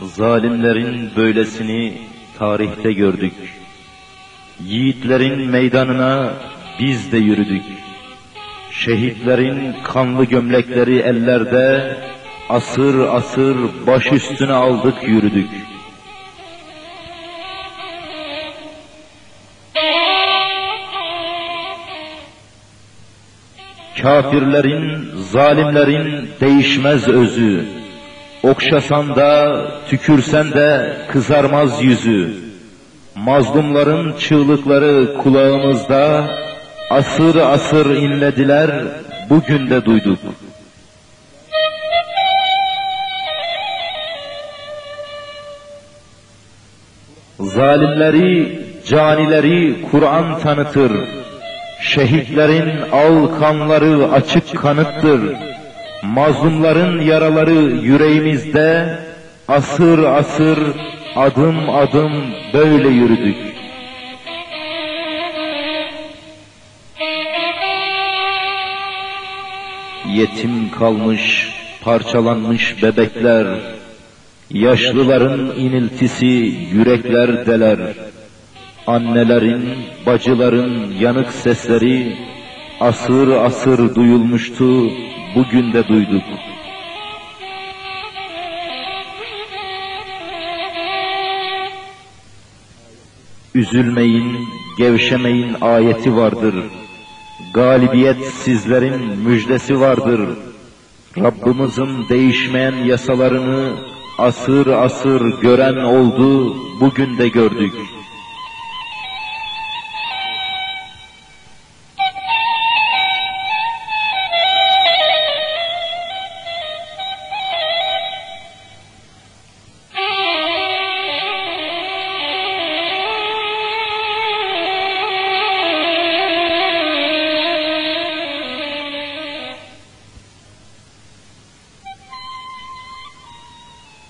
Zalimlerin böylesini tarihte gördük. Yiğitlerin meydanına biz de yürüdük. Şehitlerin kanlı gömlekleri ellerde, asır asır baş üstüne aldık yürüdük. Kafirlerin, zalimlerin değişmez özü, okşasan da, tükürsen de kızarmaz yüzü. Mazlumların çığlıkları kulağımızda, asır asır inlediler, bugün de duyduk. Zalimleri, canileri Kur'an tanıtır. Şehitlerin al kanları açık kanıttır. Mazlumların yaraları yüreğimizde, asır asır, adım adım böyle yürüdük. Yetim kalmış, parçalanmış bebekler, yaşlıların iniltisi yürekler deler. Annelerin, bacıların yanık sesleri asır asır duyulmuştu, bugün de duyduk. Üzülmeyin, gevşemeyin ayeti vardır. Galibiyet sizlerin müjdesi vardır. Rabbimizin değişmeyen yasalarını asır asır gören oldu, bugün de gördük.